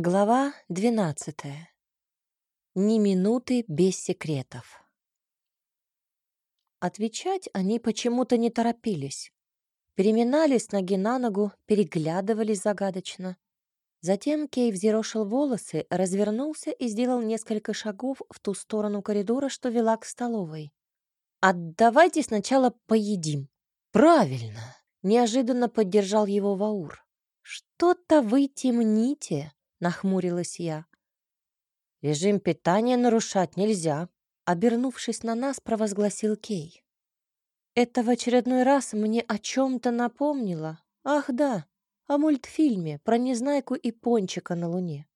Глава двенадцатая. Ни минуты без секретов. Отвечать они почему-то не торопились. Переминались ноги на ногу, переглядывались загадочно. Затем Кей взъерошил волосы, развернулся и сделал несколько шагов в ту сторону коридора, что вела к столовой. «А давайте сначала поедим». «Правильно!» — неожиданно поддержал его Ваур. «Что-то вы темните», — нахмурилась я. «Режим питания нарушать нельзя», — обернувшись на нас, провозгласил Кей. Это в очередной раз мне о чем-то напомнило. Ах да, о мультфильме про Незнайку и Пончика на Луне.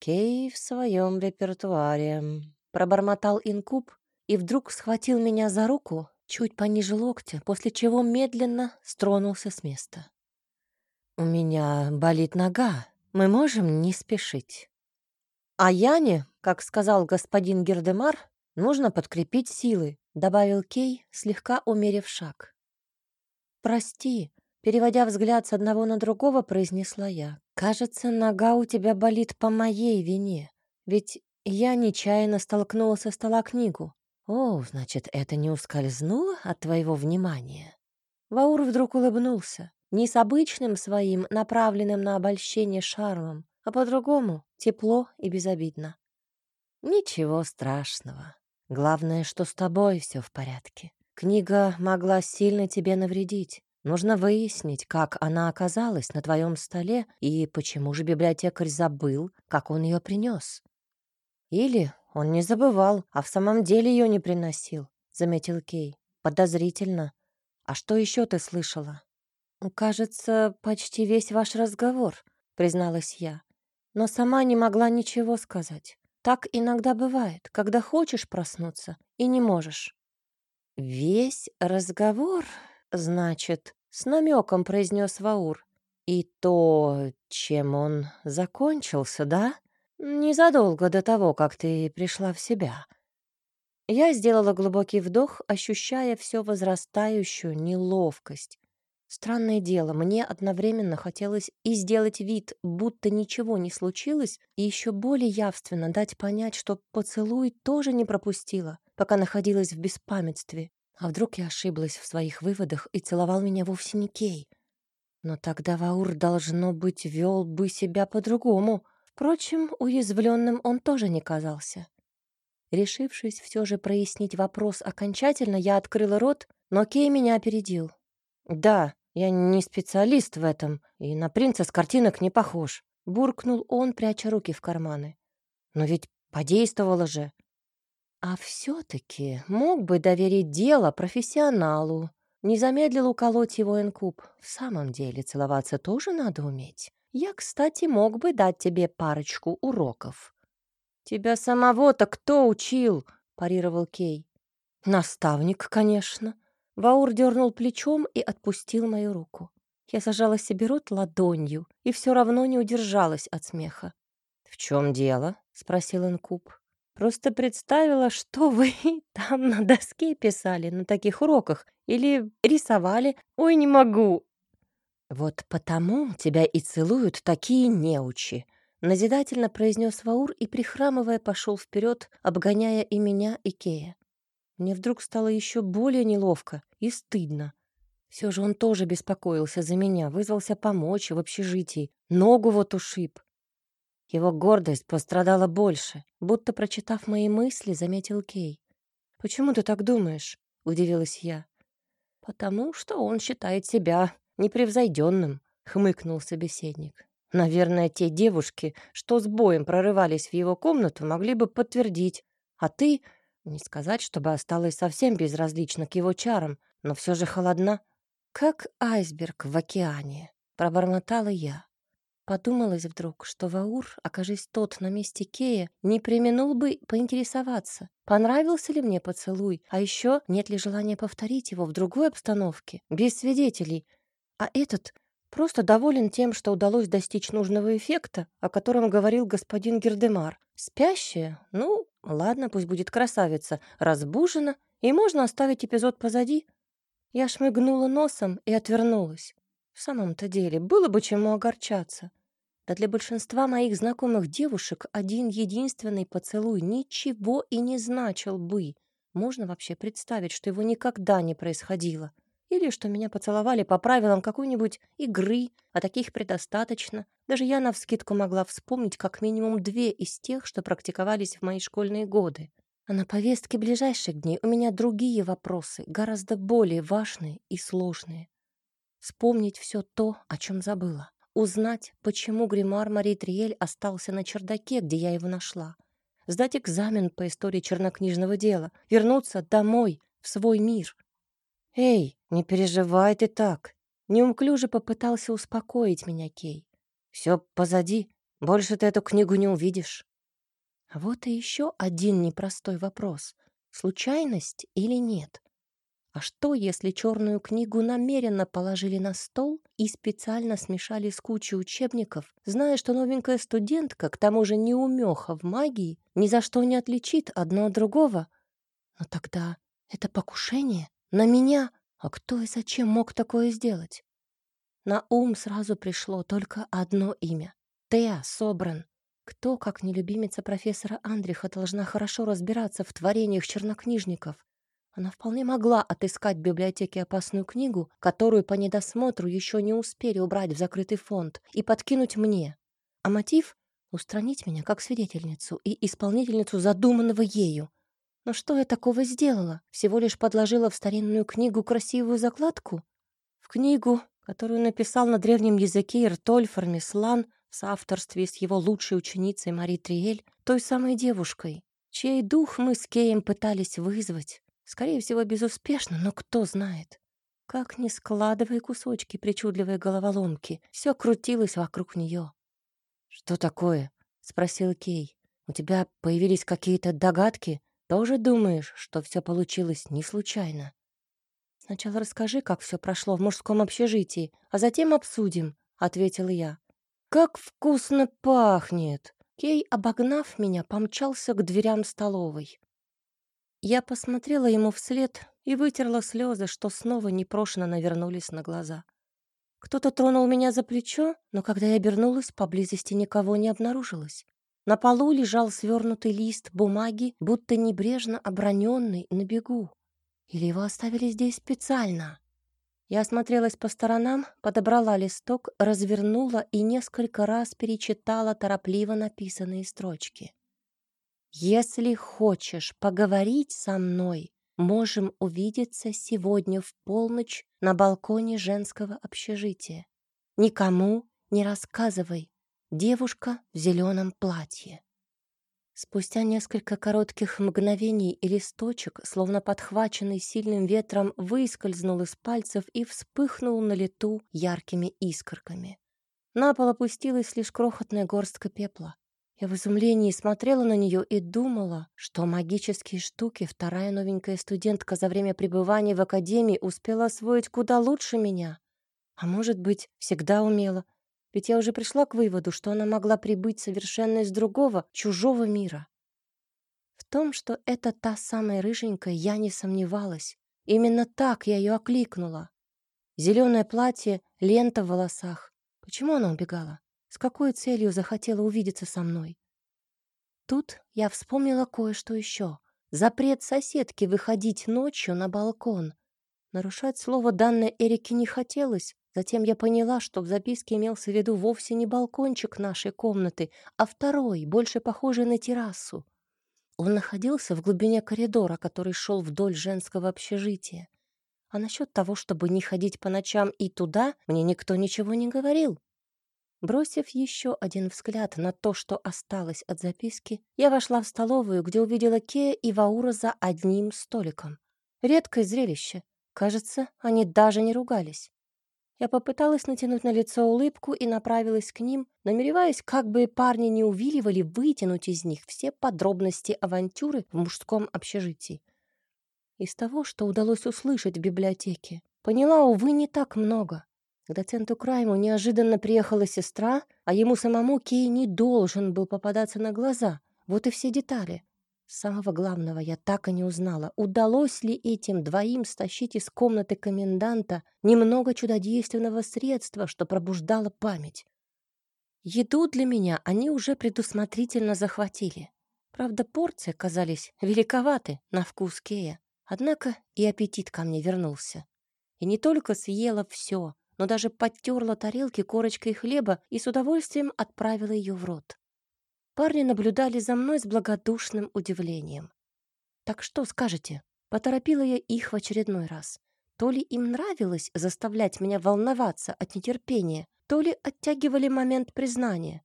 Кей в своем репертуаре, пробормотал инкуб и вдруг схватил меня за руку чуть пониже локтя, после чего медленно стронулся с места. «У меня болит нога. Мы можем не спешить». «А Яне, как сказал господин Гердемар, нужно подкрепить силы», добавил Кей, слегка умерив шаг. «Прости», — переводя взгляд с одного на другого, произнесла я. «Кажется, нога у тебя болит по моей вине, ведь я нечаянно столкнула со стола книгу. О, значит, это не ускользнуло от твоего внимания?» Ваур вдруг улыбнулся. Не с обычным своим, направленным на обольщение шармом, а по-другому, тепло и безобидно. Ничего страшного. Главное, что с тобой все в порядке. Книга могла сильно тебе навредить. Нужно выяснить, как она оказалась на твоем столе и почему же библиотекарь забыл, как он ее принес. Или он не забывал, а в самом деле ее не приносил, заметил Кей. Подозрительно. А что еще ты слышала? «Кажется, почти весь ваш разговор», — призналась я. Но сама не могла ничего сказать. Так иногда бывает, когда хочешь проснуться и не можешь. «Весь разговор, значит», — с намеком произнес Ваур. «И то, чем он закончился, да? Незадолго до того, как ты пришла в себя». Я сделала глубокий вдох, ощущая все возрастающую неловкость. Странное дело, мне одновременно хотелось и сделать вид, будто ничего не случилось, и еще более явственно дать понять, что поцелуй тоже не пропустила, пока находилась в беспамятстве. А вдруг я ошиблась в своих выводах и целовал меня вовсе не Кей? Но тогда Ваур, должно быть, вел бы себя по-другому. Впрочем, уязвленным он тоже не казался. Решившись все же прояснить вопрос окончательно, я открыла рот, но Кей меня опередил. «Да, я не специалист в этом и на принца с картинок не похож», — буркнул он, пряча руки в карманы. «Но ведь подействовало же». «А все-таки мог бы доверить дело профессионалу», не замедлил уколоть его инкуб. В самом деле, целоваться тоже надо уметь. Я, кстати, мог бы дать тебе парочку уроков. Тебя самого-то кто учил? парировал Кей. Наставник, конечно. Ваур дернул плечом и отпустил мою руку. Я зажала себе рот ладонью и все равно не удержалась от смеха. «В чем дело?» — спросил Инкуб. «Просто представила, что вы там на доске писали на таких уроках или рисовали. Ой, не могу!» «Вот потому тебя и целуют такие неучи», — назидательно произнес Ваур и, прихрамывая, пошел вперед, обгоняя и меня, и Кея. Мне вдруг стало еще более неловко и стыдно. Все же он тоже беспокоился за меня, вызвался помочь в общежитии. Ногу вот ушиб. Его гордость пострадала больше, будто, прочитав мои мысли, заметил Кей. «Почему ты так думаешь?» — удивилась я. «Потому что он считает себя непревзойденным», — хмыкнул собеседник. «Наверное, те девушки, что с боем прорывались в его комнату, могли бы подтвердить. А ты не сказать, чтобы осталась совсем безразлична к его чарам, но все же холодна, как айсберг в океане, пробормотала я. Подумалось вдруг, что Ваур, окажись тот на месте Кея, не применул бы поинтересоваться, понравился ли мне поцелуй, а еще нет ли желания повторить его в другой обстановке, без свидетелей. А этот просто доволен тем, что удалось достичь нужного эффекта, о котором говорил господин Гердемар. Спящая? Ну, ладно, пусть будет красавица. Разбужена, и можно оставить эпизод позади. Я шмыгнула носом и отвернулась. В самом-то деле, было бы чему огорчаться. Да для большинства моих знакомых девушек один единственный поцелуй ничего и не значил бы. Можно вообще представить, что его никогда не происходило. Или что меня поцеловали по правилам какой-нибудь игры, а таких предостаточно. Даже я навскидку могла вспомнить как минимум две из тех, что практиковались в мои школьные годы. А на повестке ближайших дней у меня другие вопросы, гораздо более важные и сложные. Вспомнить все то, о чем забыла. Узнать, почему гримуар Мари Триэль остался на чердаке, где я его нашла. Сдать экзамен по истории чернокнижного дела. Вернуться домой, в свой мир. «Эй, не переживай ты так!» Неумклюже попытался успокоить меня Кей. «Все позади. Больше ты эту книгу не увидишь». Вот и еще один непростой вопрос. Случайность или нет? А что, если черную книгу намеренно положили на стол и специально смешали с кучей учебников, зная, что новенькая студентка, к тому же неумеха в магии, ни за что не отличит одно от другого? Но тогда это покушение на меня. А кто и зачем мог такое сделать? На ум сразу пришло только одно имя — Теа Собран. Кто, как не любимица профессора Андриха, должна хорошо разбираться в творениях чернокнижников? Она вполне могла отыскать в библиотеке опасную книгу, которую по недосмотру еще не успели убрать в закрытый фонд, и подкинуть мне. А мотив — устранить меня как свидетельницу и исполнительницу задуманного ею. Но что я такого сделала? Всего лишь подложила в старинную книгу красивую закладку? В книгу, которую написал на древнем языке Иртольф Армислан, в соавторстве с его лучшей ученицей Мари Триэль, той самой девушкой, чей дух мы с Кеем пытались вызвать. Скорее всего, безуспешно, но кто знает. Как ни складывая кусочки причудливой головоломки, все крутилось вокруг нее. «Что такое?» — спросил Кей. «У тебя появились какие-то догадки? Тоже думаешь, что все получилось не случайно?» «Сначала расскажи, как все прошло в мужском общежитии, а затем обсудим», — ответила я. «Как вкусно пахнет!» Кей, обогнав меня, помчался к дверям столовой. Я посмотрела ему вслед и вытерла слезы, что снова непрошено навернулись на глаза. Кто-то тронул меня за плечо, но когда я обернулась, поблизости никого не обнаружилось. На полу лежал свернутый лист бумаги, будто небрежно оброненный на бегу. Или его оставили здесь специально? Я осмотрелась по сторонам, подобрала листок, развернула и несколько раз перечитала торопливо написанные строчки. «Если хочешь поговорить со мной, можем увидеться сегодня в полночь на балконе женского общежития. Никому не рассказывай. Девушка в зеленом платье». Спустя несколько коротких мгновений листочек, словно подхваченный сильным ветром, выскользнул из пальцев и вспыхнул на лету яркими искорками. На пол опустилась лишь крохотная горстка пепла. Я в изумлении смотрела на нее и думала, что магические штуки вторая новенькая студентка за время пребывания в академии успела освоить куда лучше меня. А может быть, всегда умела, ведь я уже пришла к выводу, что она могла прибыть совершенно из другого, чужого мира. В том, что это та самая рыженькая, я не сомневалась. Именно так я ее окликнула. Зеленое платье, лента в волосах. Почему она убегала? С какой целью захотела увидеться со мной? Тут я вспомнила кое-что еще. Запрет соседки выходить ночью на балкон. Нарушать слово данное Эрике не хотелось, Затем я поняла, что в записке имелся в виду вовсе не балкончик нашей комнаты, а второй, больше похожий на террасу. Он находился в глубине коридора, который шел вдоль женского общежития. А насчет того, чтобы не ходить по ночам и туда, мне никто ничего не говорил. Бросив еще один взгляд на то, что осталось от записки, я вошла в столовую, где увидела Кея и Ваура за одним столиком. Редкое зрелище. Кажется, они даже не ругались. Я попыталась натянуть на лицо улыбку и направилась к ним, намереваясь, как бы парни не увиливали, вытянуть из них все подробности авантюры в мужском общежитии. Из того, что удалось услышать в библиотеке, поняла, увы, не так много. К доценту Крайму неожиданно приехала сестра, а ему самому Кей не должен был попадаться на глаза. Вот и все детали. Самого главного я так и не узнала, удалось ли этим двоим стащить из комнаты коменданта немного чудодейственного средства, что пробуждало память. Еду для меня они уже предусмотрительно захватили. Правда, порции казались великоваты на вкус Кея. Однако и аппетит ко мне вернулся. И не только съела все, но даже подтерла тарелки корочкой хлеба и с удовольствием отправила ее в рот. Парни наблюдали за мной с благодушным удивлением. «Так что скажете?» Поторопила я их в очередной раз. То ли им нравилось заставлять меня волноваться от нетерпения, то ли оттягивали момент признания.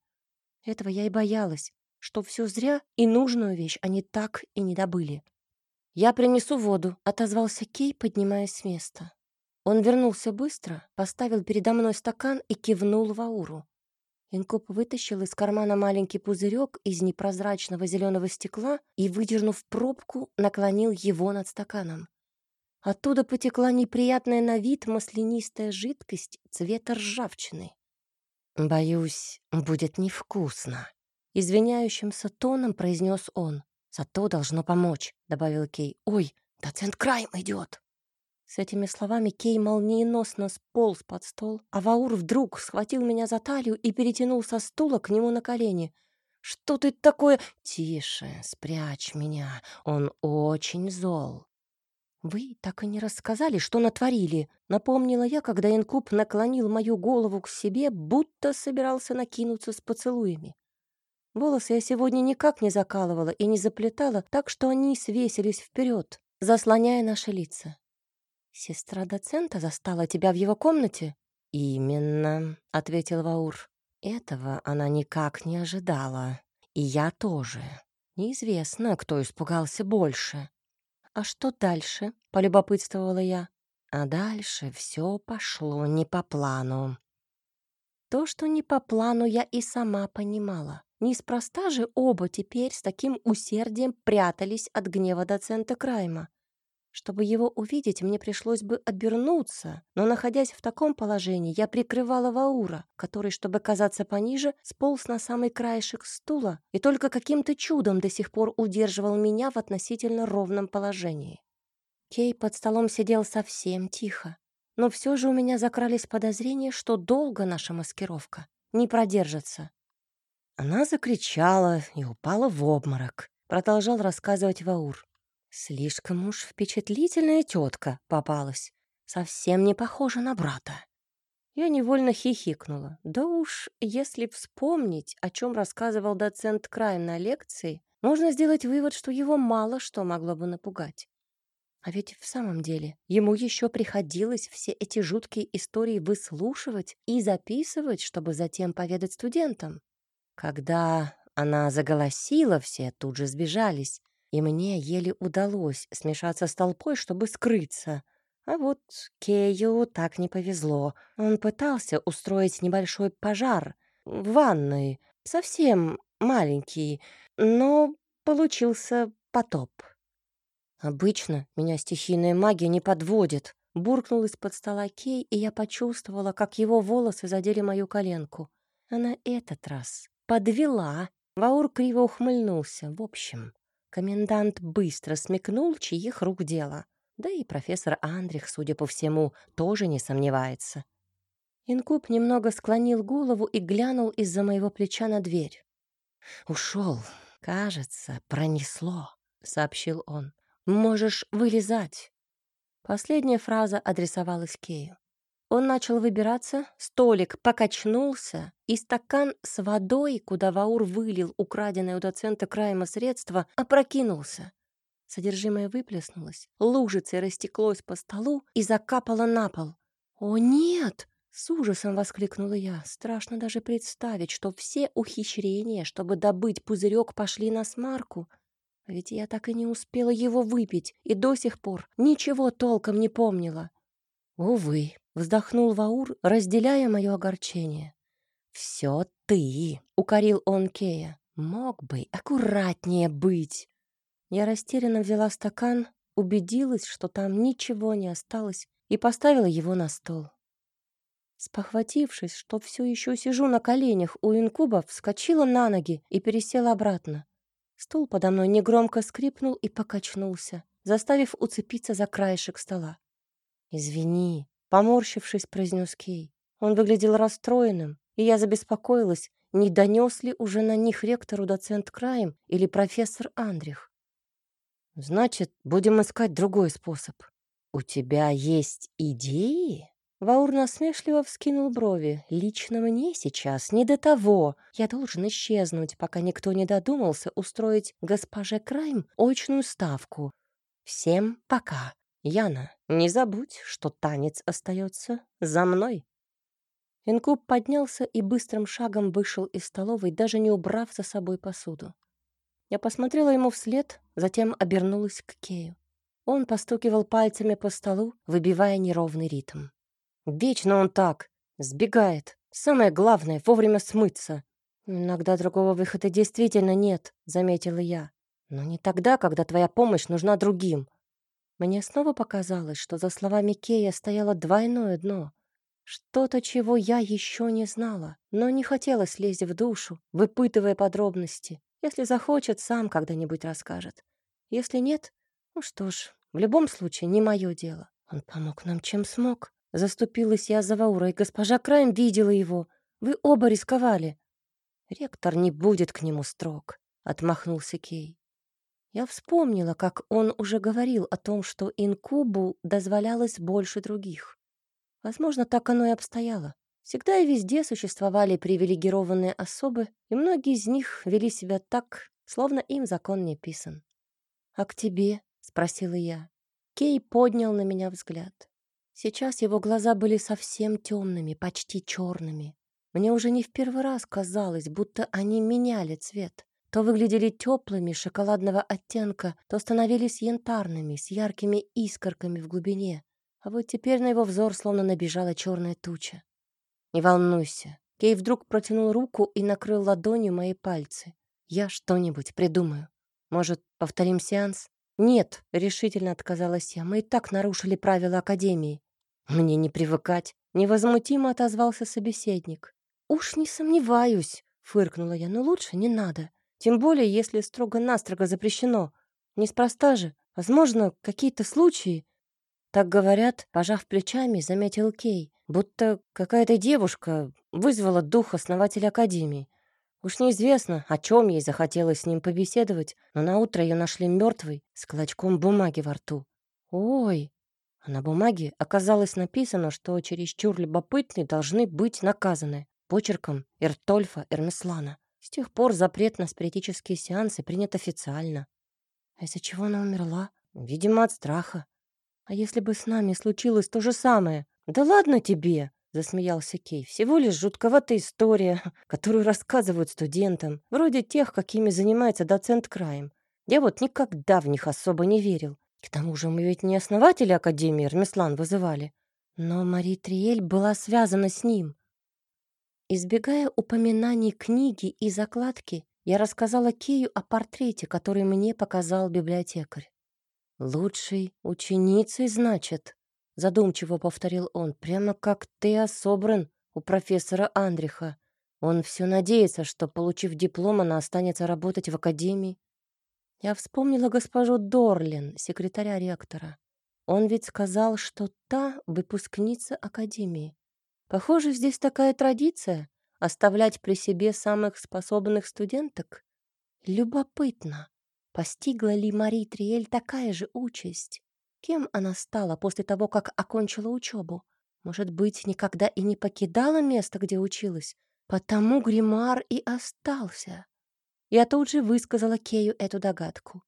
Этого я и боялась, что все зря и нужную вещь они так и не добыли. «Я принесу воду», — отозвался Кей, поднимаясь с места. Он вернулся быстро, поставил передо мной стакан и кивнул в ауру. Инкуб вытащил из кармана маленький пузырек из непрозрачного зеленого стекла и, выдернув пробку, наклонил его над стаканом. Оттуда потекла неприятная на вид маслянистая жидкость цвета ржавчины. «Боюсь, будет невкусно», — извиняющимся тоном произнес он. «Зато должно помочь», — добавил Кей. «Ой, доцент Крайм идет!» С этими словами Кей молниеносно сполз под стол, а Ваур вдруг схватил меня за талию и перетянул со стула к нему на колени. «Что ты такое?» «Тише, спрячь меня, он очень зол». «Вы так и не рассказали, что натворили», — напомнила я, когда инкуб наклонил мою голову к себе, будто собирался накинуться с поцелуями. Волосы я сегодня никак не закалывала и не заплетала, так что они свесились вперед, заслоняя наши лица. «Сестра доцента застала тебя в его комнате?» «Именно», — ответил Ваур. «Этого она никак не ожидала. И я тоже. Неизвестно, кто испугался больше». «А что дальше?» — полюбопытствовала я. А дальше все пошло не по плану. То, что не по плану, я и сама понимала. Неспроста же оба теперь с таким усердием прятались от гнева доцента Крайма. Чтобы его увидеть, мне пришлось бы обернуться, но, находясь в таком положении, я прикрывала Ваура, который, чтобы казаться пониже, сполз на самый краешек стула и только каким-то чудом до сих пор удерживал меня в относительно ровном положении. Кей под столом сидел совсем тихо, но все же у меня закрались подозрения, что долго наша маскировка не продержится. Она закричала и упала в обморок, продолжал рассказывать Ваур. Слишком уж впечатлительная тетка попалась. Совсем не похожа на брата. Я невольно хихикнула. Да уж, если вспомнить, о чем рассказывал доцент Крайм на лекции, можно сделать вывод, что его мало что могло бы напугать. А ведь в самом деле ему еще приходилось все эти жуткие истории выслушивать и записывать, чтобы затем поведать студентам. Когда она заголосила, все тут же сбежались, и мне еле удалось смешаться с толпой, чтобы скрыться. А вот Кею так не повезло. Он пытался устроить небольшой пожар в ванной, совсем маленький, но получился потоп. Обычно меня стихийная магия не подводит. Буркнул из-под стола Кей, и я почувствовала, как его волосы задели мою коленку. А на этот раз подвела. Ваур криво ухмыльнулся. В общем, Комендант быстро смекнул, чьих рук дело. Да и профессор Андрих, судя по всему, тоже не сомневается. Инкуб немного склонил голову и глянул из-за моего плеча на дверь. «Ушел. Кажется, пронесло», — сообщил он. «Можешь вылезать». Последняя фраза адресовалась Кею. Он начал выбираться, столик покачнулся, и стакан с водой, куда Ваур вылил украденное у доцента Крайма средство, опрокинулся. Содержимое выплеснулось, лужицей растеклось по столу и закапало на пол. «О, нет!» — с ужасом воскликнула я. Страшно даже представить, что все ухищрения, чтобы добыть пузырек, пошли на смарку. Ведь я так и не успела его выпить и до сих пор ничего толком не помнила. Увы, Вздохнул Ваур, разделяя мое огорчение. «Все ты!» — укорил он Кея. «Мог бы аккуратнее быть!» Я растерянно взяла стакан, убедилась, что там ничего не осталось, и поставила его на стол. Спохватившись, что все еще сижу на коленях у инкуба, вскочила на ноги и пересела обратно. Стул подо мной негромко скрипнул и покачнулся, заставив уцепиться за краешек стола. «Извини», Поморщившись, произнес Кей. Он выглядел расстроенным, и я забеспокоилась, не донес ли уже на них ректору доцент Краем или профессор Андрих. «Значит, будем искать другой способ. У тебя есть идеи?» Ваур насмешливо вскинул брови. «Лично мне сейчас не до того. Я должен исчезнуть, пока никто не додумался устроить госпоже Крайм очную ставку. Всем пока. Яна, не забудь, что танец остается за мной». Инкуб поднялся и быстрым шагом вышел из столовой, даже не убрав за собой посуду. Я посмотрела ему вслед, затем обернулась к Кею. Он постукивал пальцами по столу, выбивая неровный ритм. Вечно он так, сбегает. Самое главное — вовремя смыться. Иногда другого выхода действительно нет, заметила я. Но не тогда, когда твоя помощь нужна другим. Мне снова показалось, что за словами Кея стояло двойное дно. Что-то, чего я еще не знала, но не хотелось лезть в душу, выпытывая подробности. Если захочет, сам когда-нибудь расскажет. Если нет, ну что ж, в любом случае не мое дело. Он помог нам, чем смог. Заступилась я за Ваура, и госпожа Крайм видела его. Вы оба рисковали. Ректор не будет к нему строг, отмахнулся Кей. Я вспомнила, как он уже говорил о том, что инкубу дозволялось больше других. Возможно, так оно и обстояло. Всегда и везде существовали привилегированные особы, и многие из них вели себя так, словно им закон не писан. «А к тебе?» — спросила я. Кей поднял на меня взгляд. Сейчас его глаза были совсем темными, почти черными. Мне уже не в первый раз казалось, будто они меняли цвет. То выглядели теплыми, шоколадного оттенка, то становились янтарными, с яркими искорками в глубине. А вот теперь на его взор словно набежала черная туча. «Не волнуйся». Кей вдруг протянул руку и накрыл ладонью мои пальцы. «Я что-нибудь придумаю. Может, повторим сеанс?» «Нет», — решительно отказалась я, — «мы и так нарушили правила Академии». «Мне не привыкать», — невозмутимо отозвался собеседник. «Уж не сомневаюсь», — фыркнула я, — «но лучше не надо. Тем более, если строго-настрого запрещено. Неспроста же. Возможно, какие-то случаи...» Так говорят, пожав плечами, заметил Кей, будто какая-то девушка вызвала дух основателя Академии. Уж неизвестно, о чем ей захотелось с ним побеседовать, но на утро ее нашли мертвой с клочком бумаги во рту. «Ой!» А на бумаге оказалось написано, что чересчур любопытные должны быть наказаны почерком Эртольфа Эрмеслана. С тех пор запрет на спиритические сеансы принят официально. А из-за чего она умерла? Видимо, от страха. А если бы с нами случилось то же самое? Да ладно тебе! засмеялся Кей. Всего лишь жутковатая история, которую рассказывают студентам, вроде тех, какими занимается доцент Краем. Я вот никогда в них особо не верил. К тому же мы ведь не основатели Академии Эрмислан вызывали. Но Мари Триэль была связана с ним. Избегая упоминаний книги и закладки, я рассказала Кею о портрете, который мне показал библиотекарь. «Лучшей ученицей, значит?» Задумчиво повторил он, прямо как ты собран у профессора Андриха. Он все надеется, что, получив диплом, она останется работать в академии. Я вспомнила госпожу Дорлин, секретаря ректора. Он ведь сказал, что та выпускница академии. Похоже, здесь такая традиция — оставлять при себе самых способных студенток. Любопытно, постигла ли Мари Триэль такая же участь? Кем она стала после того, как окончила учебу? Может быть, никогда и не покидала место, где училась? Потому гримуар и остался. Я тут же высказала Кею эту догадку.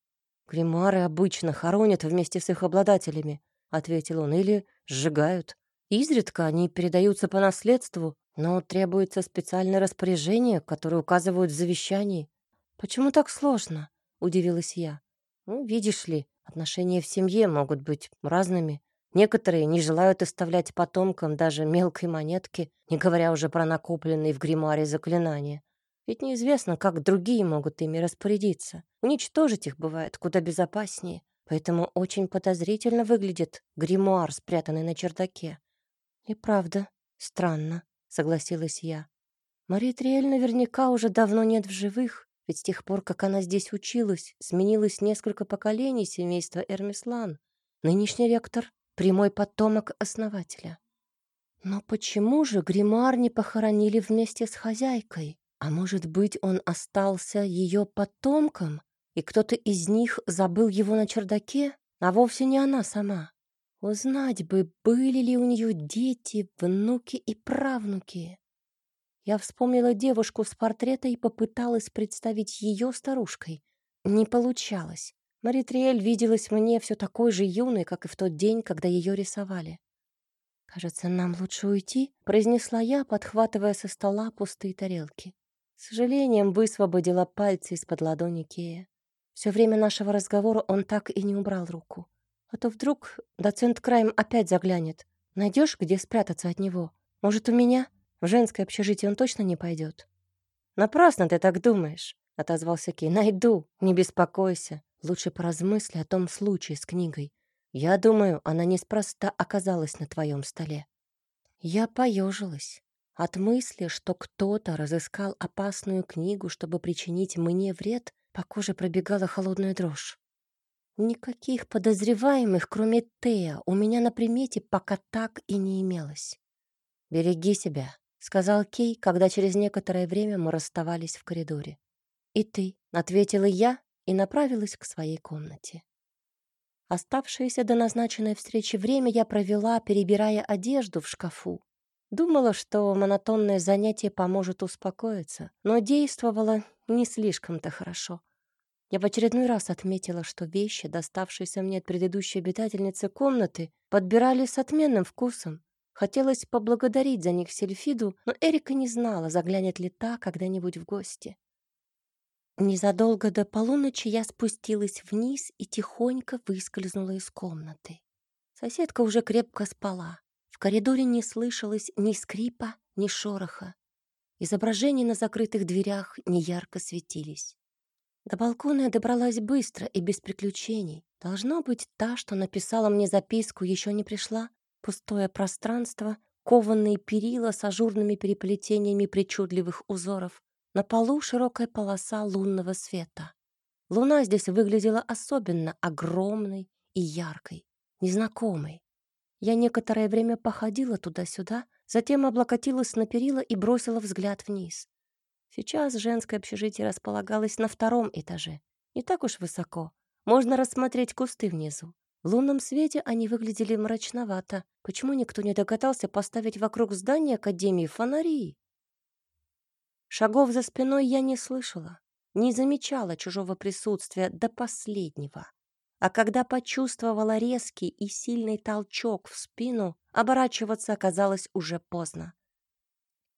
«Гримуары обычно хоронят вместе с их обладателями», — ответил он, — «или сжигают. Изредка они передаются по наследству, но требуется специальное распоряжение, которое указывают в завещании». «Почему так сложно?» — удивилась я. «Ну, видишь ли, Отношения в семье могут быть разными. Некоторые не желают оставлять потомкам даже мелкой монетки, не говоря уже про накопленные в гримуаре заклинания. Ведь неизвестно, как другие могут ими распорядиться. Уничтожить их бывает куда безопаснее. Поэтому очень подозрительно выглядит гримуар, спрятанный на чердаке. «И правда, странно», — согласилась я. Мария Триэль наверняка уже давно нет в живых, ведь с тех пор, как она здесь училась, сменилось несколько поколений семейства Эрмислан. Нынешний ректор — прямой потомок основателя. Но почему же гримуар не похоронили вместе с хозяйкой? А может быть, он остался ее потомком, и кто-то из них забыл его на чердаке, а вовсе не она сама? Узнать бы, были ли у нее дети, внуки и правнуки. Я вспомнила девушку с портрета и попыталась представить ее старушкой. Не получалось. Маритриэль виделась мне все такой же юной, как и в тот день, когда ее рисовали. «Кажется, нам лучше уйти», — произнесла я, подхватывая со стола пустые тарелки. С сожалением высвободила пальцы из-под ладони Кея. Все время нашего разговора он так и не убрал руку. А то вдруг доцент Крайм опять заглянет. Найдешь, где спрятаться от него? Может, у меня? В женское общежитие он точно не пойдет. «Напрасно ты так думаешь», — отозвался Кей. «Найду, не беспокойся. Лучше поразмысли о том случае с книгой. Я думаю, она неспроста оказалась на твоем столе. Я поежилась. От мысли, что кто-то разыскал опасную книгу, чтобы причинить мне вред, по коже пробегала холодная дрожь. Никаких подозреваемых, кроме Тея, у меня на примете пока так и не имелось. «Береги себя», — сказал Кей, когда через некоторое время мы расставались в коридоре. «И ты», — ответила я и направилась к своей комнате. Оставшееся до назначенной встречи время я провела, перебирая одежду в шкафу. Думала, что монотонное занятие поможет успокоиться, но действовало не слишком-то хорошо. Я в очередной раз отметила, что вещи, доставшиеся мне от предыдущей обитательницы комнаты, подбирали с отменным вкусом. Хотелось поблагодарить за них Сельфиду, но Эрика не знала, заглянет ли та когда-нибудь в гости. Незадолго до полуночи я спустилась вниз и тихонько выскользнула из комнаты. Соседка уже крепко спала. В коридоре не слышалось ни скрипа, ни шороха. Изображения на закрытых дверях неярко светились. До балкона я добралась быстро и без приключений. Должно быть, та, что написала мне записку, еще не пришла. Пустое пространство, кованные перила с ажурными переплетениями причудливых узоров, на полу широкая полоса лунного света. Луна здесь выглядела особенно огромной и яркой, незнакомой. Я некоторое время походила туда-сюда, затем облокотилась на перила и бросила взгляд вниз. Сейчас женское общежитие располагалось на втором этаже. Не так уж высоко. Можно рассмотреть кусты внизу. В лунном свете они выглядели мрачновато. Почему никто не догадался поставить вокруг здания Академии фонари? Шагов за спиной я не слышала, не замечала чужого присутствия до последнего. А когда почувствовала резкий и сильный толчок в спину, оборачиваться оказалось уже поздно.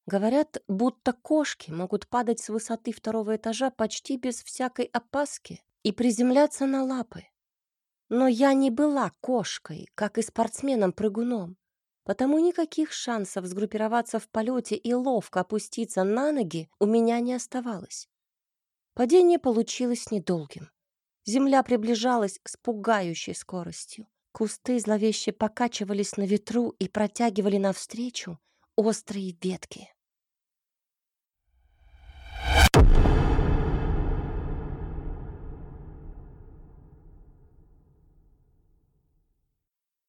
Говорят, будто кошки могут падать с высоты второго этажа почти без всякой опаски и приземляться на лапы. Но я не была кошкой, как и спортсменом-прыгуном. Потому никаких шансов сгруппироваться в полете и ловко опуститься на ноги у меня не оставалось. Падение получилось недолгим. Земля приближалась с пугающей скоростью. Кусты зловеще покачивались на ветру и протягивали навстречу острые ветки.